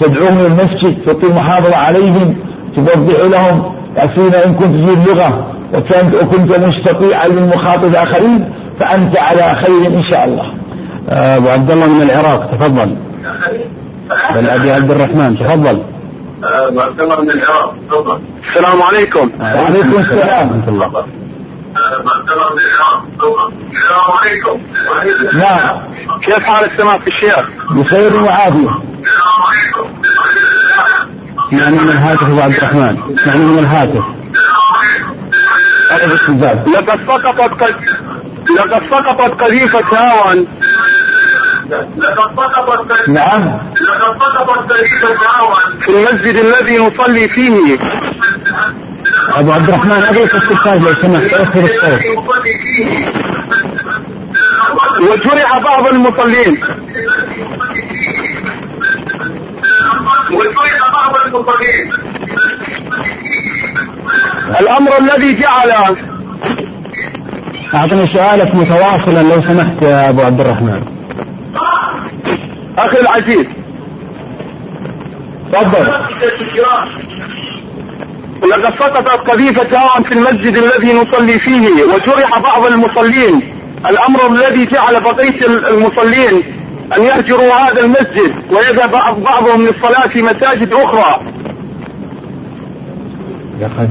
تدعوهم إلى المسجد تعطي محاضرة عليهم توضح لهم فيما إن كنت تجيد لغة وكنت وكنت مستطيعا للمخاطب الآخرين فأنت على خير إن شاء الله. آه، أبو عبد الله من العراق تفضل. بل أبي عبد الرحمن تفضل. السلام عليكم. وعليكم السلام. ورحمة الله. السلام عليكم. نعم. كيف حالك سماحة الشيخ؟ بخير وعافية. يعني من الهاتف أبو عبد الرحمن. يعني من الهاتف. لقد سقطت قد لقد سقطت قذيفة هاون نعم. لقد سقطت قذيفة هاون في المسجد الذي نصلي فيه. أبو عبد الرحمن أبيك التلفاز لو سمحت أخر الصوت وجرح بعض المصلين وجرح بعض المصلين. الأمر الذي جعل أعطني سؤالك متواصلا لو سمحت يا أبو عبد الرحمن. أخي العزيز. تفضل. لقد سقطت قذيفة في المسجد الذي نصلي فيه وجرح بعض المصلين. الأمر الذي جعل بقية المصلين أن يهجروا هذا المسجد ويذهب بعضهم للصلاة في مساجد أخرى.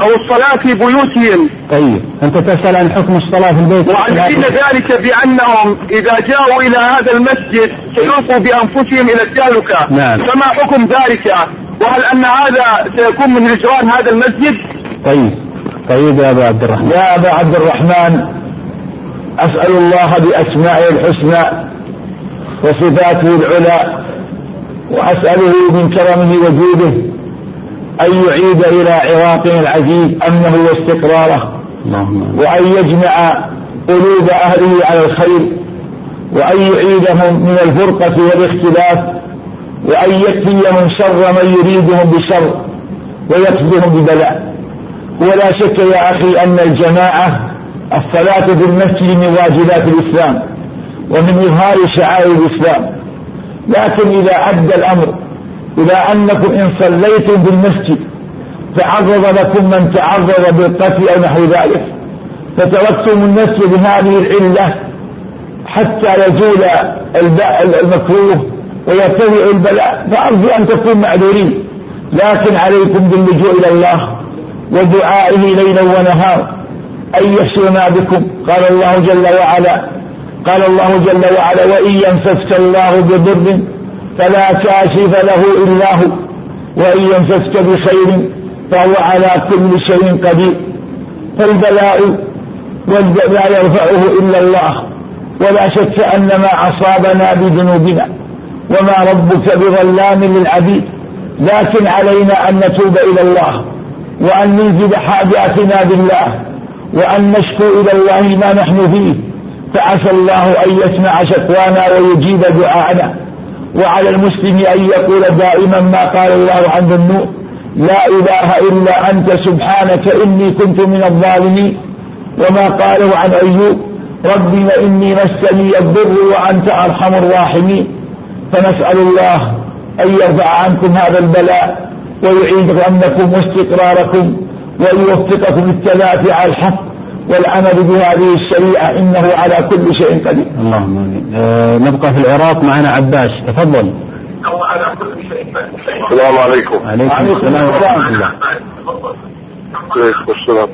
أو الصلاة في بيوتهم. طيب. أنت تسأل عن حكم الصلاة في البيت. وعلمين ذلك بأنهم إذا جاءوا إلى هذا المسجد سيلقوا بأنفسهم إلى التهلكة نعم. فما حكم ذلك؟ وهل أن هذا سيكون من هجران هذا المسجد؟ طيب. طيب يا أبا عبد الرحمن. يا أبا عبد الرحمن أسأل الله بأسمائه الحسنى وصفاته العلى وأسأله من كرمه وجوده أن يعيد إلى عراقه العزيز أمنه واستقراره وأن يجمع قلوب أهله على الخير وأن يعيدهم من الفرقة والاختلاف وأن يكفيهم شر من يريدهم بشر ويكفيهم ببلاء. ولا شك يا أخي أن الجماعة الصلاة في المسجد من واجبات الإسلام ومن إظهار شعائر الإسلام. لكن إذا أدى الأمر إلى أنكم إن صليتم في المسجد تعرض لكم من تعرض بالقتل أو نحو ذلك. فتركتم المسجد بهذه العلة حتى يزول المكروه ويرتفع البلاء فأرجو أن تكونوا معذورين. لكن عليكم باللجوء إلى الله ودعائه ليلا ونهارا أن يحسن بكم. قال الله جل وعلا قال الله جل وعلا وإن يمسسك الله بضر فلا كاشف له إلا هو وإن يمسسك بخير فهو على كل شيء قدير. فالبلاء لا يرفعه إلا الله. ولا شك أن ما أصابنا بذنوبنا وما ربك بظلام للعبيد. لكن علينا أن نتوب إلى الله وأن ننزل حاجاتنا بالله وأن نشكو إلى الله ما نحن فيه. فعسى الله أن يسمع شكوانا ويجيب دعاءنا. وعلى المسلم أن يقول دائما ما قال الله عن النور. لا إله إلا أنت سبحانك إني كنت من الظالمين. وما قاله عن أيوب ربي إني مسني الضر وأنت أرحم الراحمين. فنسأل الله أن يرفع عنكم هذا البلاء ويعيد أمنكم واستقراركم وأن يوفقكم الثبات على الحق والعمل بهذه الشريعة إنه على كل شيء قدير. اللهم آمين. آه نبقى في العراق معنا عباس. تفضل. السلام عليكم. عليكم السلام ورحمة الله. عليكم السلام.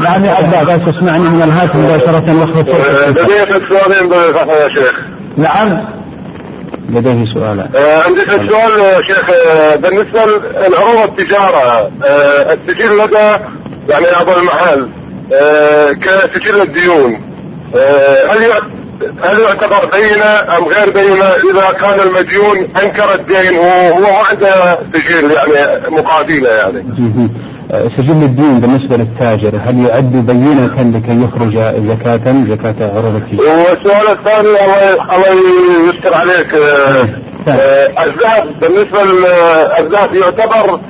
نعم يا عباس بس تسمعني من الهاتف مباشرة واخفض صوتك. لدي سؤالين يا شيخ. نعم. لديه سؤالان آه، عندي سؤال يا شيخ. آه، بالنسبة لعروض التجارة السجل لدى يعني أبو المحل كسجل الديون هل هل يعتبر بينة أم غير بينة؟ إذا كان المديون أنكر الدين وهو ما عنده سجل يعني مقابلة يعني. *laughs* سجل الدين بالنسبة للتاجر هل يعد بينة لكي يخرج زكاة زكاة عروض التجارة؟ والسؤال الثاني الله الله يستر عليك. آه، *laughs* آه، الذهب بالنسبة للذهب يعتبر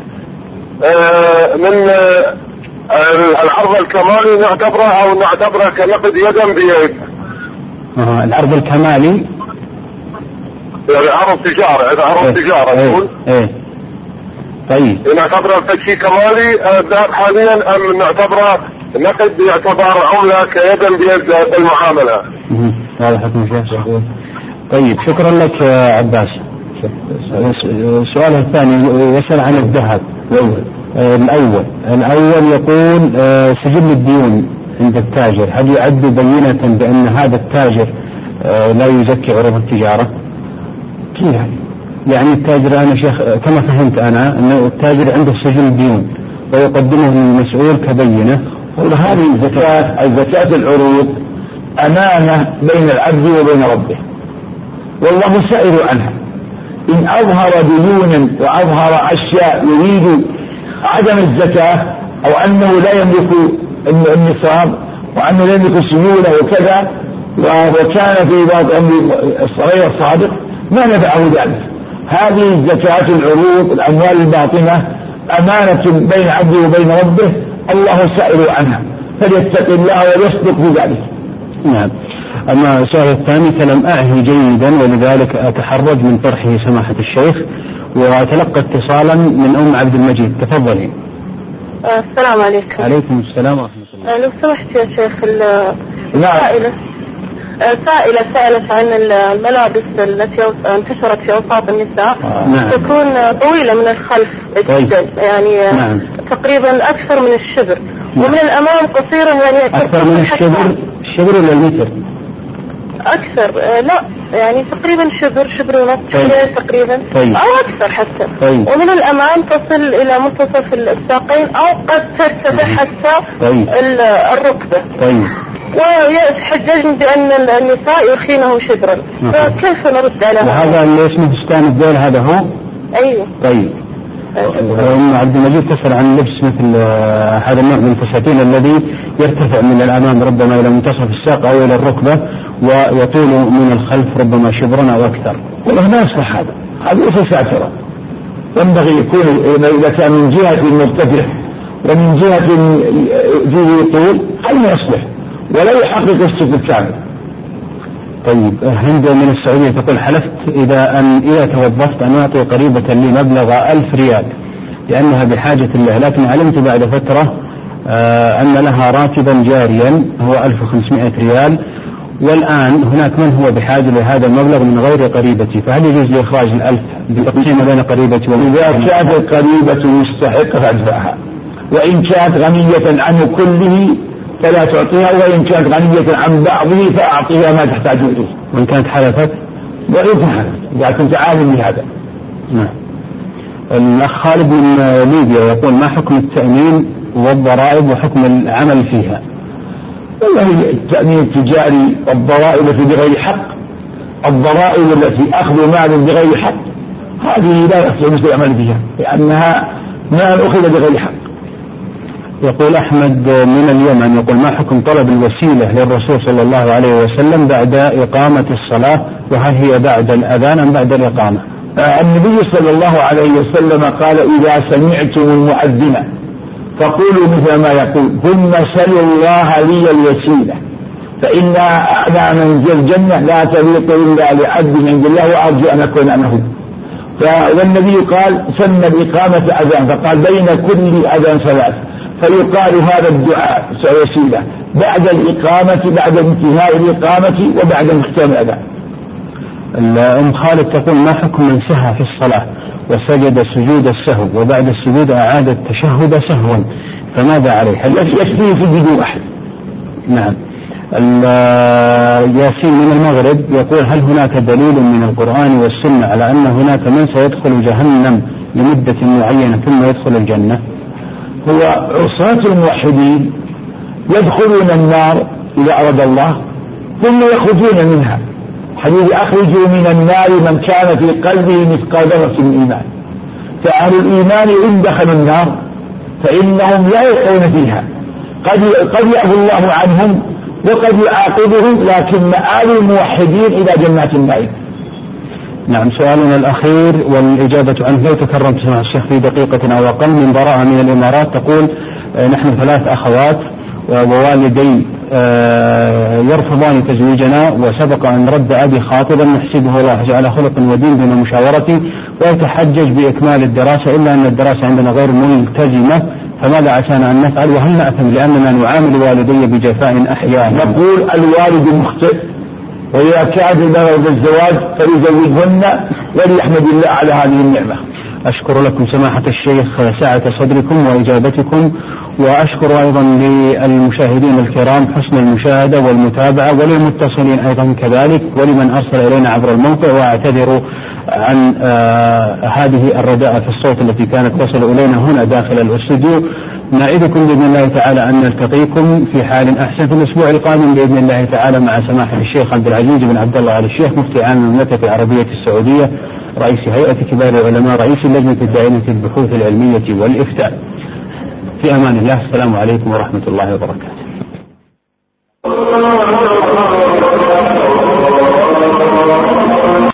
آه، من آه، العرض الكمالي نعتبره أو نعتبره كنقد يدا بيد آه، العرض الكمالي. يعني عرض تجارة إذا عرض تجارة إيه, يقول؟ إيه. طيب. نعتبره كشيء كمالي الذهب حاليا أم نعتبره نقد يعتبر عملة كيدا بيد. واضح حكم شيخ طيب شكرا لك يا عباس. السؤال الثاني يسأل عن الذهب. الأول آه، الأول الأول يقول آه، سجل الديون. عند التاجر هل يعد بينة بأن هذا التاجر آه، لا يزكي عروض التجارة؟ كيف يعني؟ التاجر أنا شيخ كما فهمت أنا أن التاجر عنده سجل ديون ويقدمه للمسؤول كبينة وهذه الزكاة الزكاة العروض أمانة بين العبد وبين ربه والله سائل عنها إن أظهر ديونا وأظهر أشياء يريد عدم الزكاة أو أنه لا يملك النصاب وأنه لا يملك السيولة وكذا وكان في بعض أمر الصغير الصادق ما نفعه ذلك. هذه الزكاة العروض الأموال الباطنة أمانة بين عبده وبين ربه الله سائل عنها. فليتق الله ويصدق في ذلك نعم. أما السؤال الثاني فلم أعه جيدا ولذلك أتحرج من طرحه سماحة الشيخ وأتلقى اتصالا من أم عبد المجيد. تفضلي. السلام عليكم. عليكم السلام ورحمة الله. لو سمحت يا شيخ ال- نعم السائلة. سائلة سألت عن الملابس التي انتشرت في أوساط النساء. نعم. تكون طويلة من الخلف. طيب. جدا يعني نعم. تقريبا أكثر من الشبر. ومن الأمام قصيرة يعني أكثر من الشبر الشبر ولا المتر؟ أكثر. آه، لا. يعني تقريبا شبر شبر ونص طيب. تقريبا طيب. أو أكثر حتى طيب. ومن الأمام تصل إلى منتصف الساقين أو قد ترتفع حتى طيب. ال- الركبة طيب ويتحججن بأن النساء يرخينه شبرا نعم. فكيف نرد على وهذا اللي اسمه فستان الذيل هذا هو؟ أيوه طيب أم عبد المجيد تسأل عن لبس مثل آه، هذا النوع من الفساتين الذي يرتفع من الأمام ربما إلى منتصف الساق أو إلى الركبة ويطول من الخلف ربما شبرا أو أكثر والله ما يصلح هذا. هذا ليس ساترا ينبغي يكون إذا كان من جهة مرتفع ومن جهة فيه طول هذا ما يصلح. ولا يحقق الكامل. طيب هند من السعودية تقول حلفت إذا أن إذا توظفت أن أعطي قريبة لي مبلغ ألف ريال لأنها بحاجة له لكن علمت بعد فترة آه، أن لها راتبا جاريا هو 1500 ريال والآن هناك من هو بحاجة لهذا المبلغ من غير قريبتي؟ فهل يجوز لي إخراج الألف بتقسيم بين قريبتي إذا كانت القريبة مستحقة فادفعها. وإن كانت غنية عنه كله فلا تعطيها وإن كانت غنية عن بعضه فأعطيها ما تحتاج إليه. وإن كانت حلفت؟ وإذا إذا كنت عالم بهذا نعم. الأخ خالد من ليبيا يقول ما حكم التأمين والضرائب وحكم العمل فيها؟ والله التأمين التجاري والضرائب التي بغير حق الضرائب التي أخذ مال بغير حق. هذه لا يصلح مثل العمل بها لأنها مال أخذ بغير حق. يقول أحمد من اليمن يقول ما حكم طلب الوسيلة للرسول صلى الله عليه وسلم بعد إقامة الصلاة؟ وهل هي بعد الأذان أم بعد الإقامة؟ النبي صلى الله عليه وسلم قال إذا سمعتم المؤذن فقولوا مثل ما يقول ثم سلوا الله لي الوسيلة فإن أعلى منزل الجنة لا تليق إلا لعبد عند الله وأرجو أن أكون أنا هو. والنبي قال سن الإقامة أذان. فقال بين كل أذان ثلاث فيقال هذا الدعاء وسيلة بعد الإقامة بعد انتهاء الإقامة وبعد انختام الأذان. أم خالد تقول ما حكم من سهى في الصلاة وسجد سجود السهو وبعد السجود أعاد التشهد سهوا فماذا عليه؟ هل يكفيه سجود واحد نعم ال- ياسين من المغرب يقول هل هناك دليل من القرآن والسنة على أن هناك من سيدخل جهنم لمدة معينة ثم يدخل الجنة؟ هو عصاة الموحدين يدخلون النار إذا أراد الله ثم يخرجون منها حديث أخرجوا من النار من كان في قلبه مثقال ذرة من إيمان فأهل الإيمان إن دخلوا النار فإنهم لا يقعون فيها. قد قد يعفو الله عنهم وقد يعاقبهم لكن مآل الموحدين إلى جنات النعيم. نعم سؤالنا الأخير والإجابة عنه. لو تكرمت سماحة الشيخ في دقيقة أو أقل من براءة من الإمارات تقول آه، نحن ثلاث أخوات ووالدي يرفضان تزويجنا وسبق أن رد أبي خاطبا نحسبه الله على خلق ودين دون مشاورتي ويتحجج بإكمال الدراسة إلا أن الدراسة عندنا غير ملتزمة فماذا عسانا أن نفعل؟ وهل نأثم لأننا نعامل والدي بجفاء أحيانا؟ نقول الوالد مخطئ وإذا كان بلغ الزواج فليزوجهن وليحمد الله على هذه النعمة. أشكر لكم سماحة الشيخ سعة صدركم وإجابتكم وأشكر أيضا للمشاهدين الكرام حسن المشاهدة والمتابعة وللمتصلين أيضا كذلك ولمن أرسل إلينا عبر الموقع وأعتذر عن آه هذه الرداءة في الصوت التي كانت تصل إلينا هنا داخل الاستوديو. نعدكم بإذن الله تعالى أن نلتقيكم في حال أحسن في الأسبوع القادم بإذن الله تعالى مع سماحة الشيخ عبد العزيز بن عبد الله آل الشيخ مفتي عام المملكة العربية السعودية. رئيس هيئة كبار العلماء رئيس اللجنة الدائمة للبحوث العلمية والإفتاء. في أمان الله السلام عليكم ورحمة الله وبركاته.